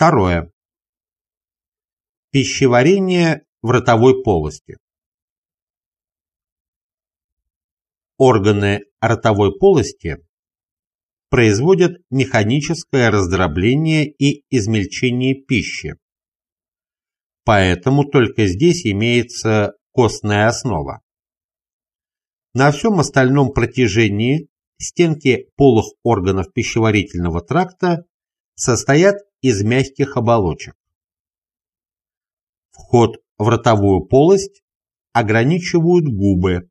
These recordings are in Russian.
Второе. Пищеварение в ротовой полости. Органы ротовой полости производят механическое раздробление и измельчение пищи. Поэтому только здесь имеется костная основа. На всем остальном протяжении стенки полых органов пищеварительного тракта состоят из мягких оболочек. Вход в ротовую полость ограничивают губы,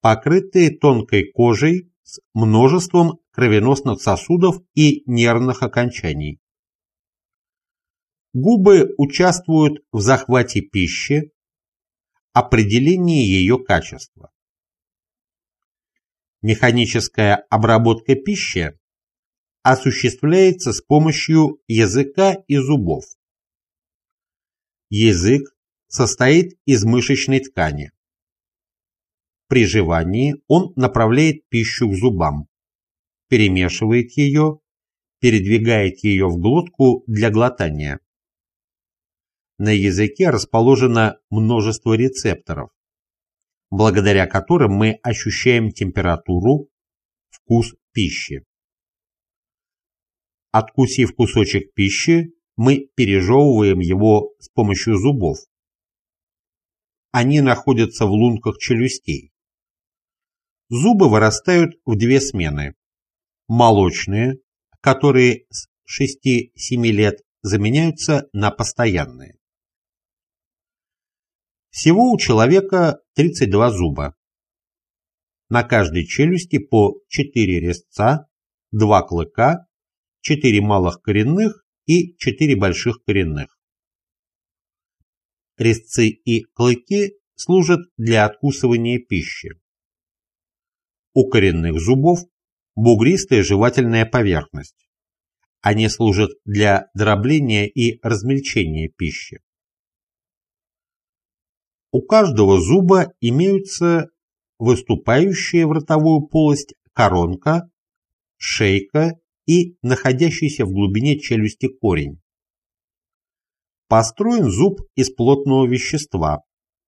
покрытые тонкой кожей с множеством кровеносных сосудов и нервных окончаний. Губы участвуют в захвате пищи, определении ее качества. Механическая обработка пищи осуществляется с помощью языка и зубов. Язык состоит из мышечной ткани. При жевании он направляет пищу к зубам, перемешивает ее, передвигает ее в глотку для глотания. На языке расположено множество рецепторов, благодаря которым мы ощущаем температуру, вкус пищи. Откусив кусочек пищи, мы пережевываем его с помощью зубов. Они находятся в лунках челюстей. Зубы вырастают в две смены. Молочные, которые с 6-7 лет заменяются на постоянные. Всего у человека 32 зуба. На каждой челюсти по 4 резца, 2 клыка, 4 малых коренных и 4 больших коренных. Резцы и клыки служат для откусывания пищи. У коренных зубов бугристая жевательная поверхность. Они служат для дробления и размельчения пищи. У каждого зуба имеются выступающая в ротовую полость коронка, шейка и находящийся в глубине челюсти корень. Построен зуб из плотного вещества,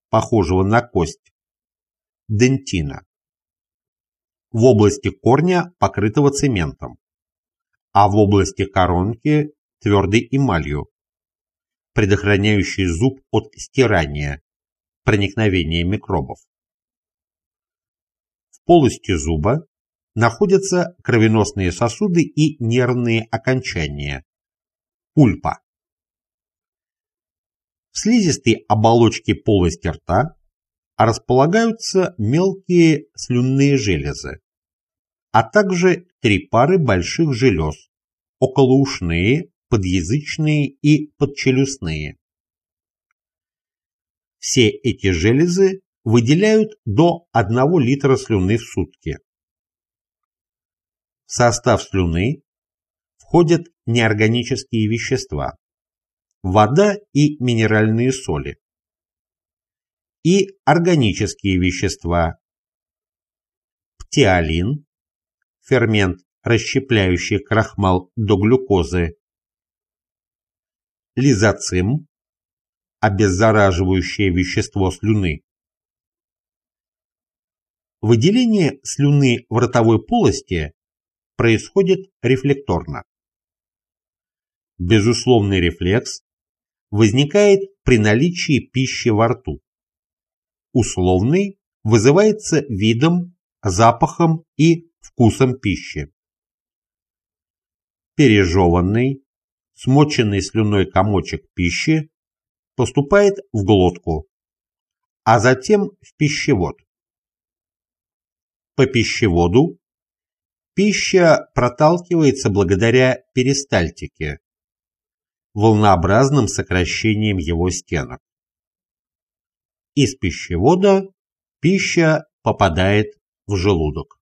похожего на кость, дентина. В области корня покрытого цементом, а в области коронки твердой эмалью, предохраняющей зуб от стирания, проникновения микробов. В полости зуба находятся кровеносные сосуды и нервные окончания, пульпа. В слизистой оболочке полости рта располагаются мелкие слюнные железы, а также три пары больших желез – околоушные, подъязычные и подчелюстные. Все эти железы выделяют до 1 литра слюны в сутки. Состав слюны входят неорганические вещества, вода и минеральные соли, и органические вещества, птиолин, фермент, расщепляющий крахмал до глюкозы, лизоцим, обеззараживающее вещество слюны. Выделение слюны в ротовой полости происходит рефлекторно. Безусловный рефлекс возникает при наличии пищи во рту. Условный вызывается видом, запахом и вкусом пищи. Пережеванный, смоченный слюной комочек пищи поступает в глотку, а затем в пищевод. По пищеводу пища проталкивается благодаря перистальтике, волнообразным сокращением его стенок. Из пищевода пища попадает в желудок.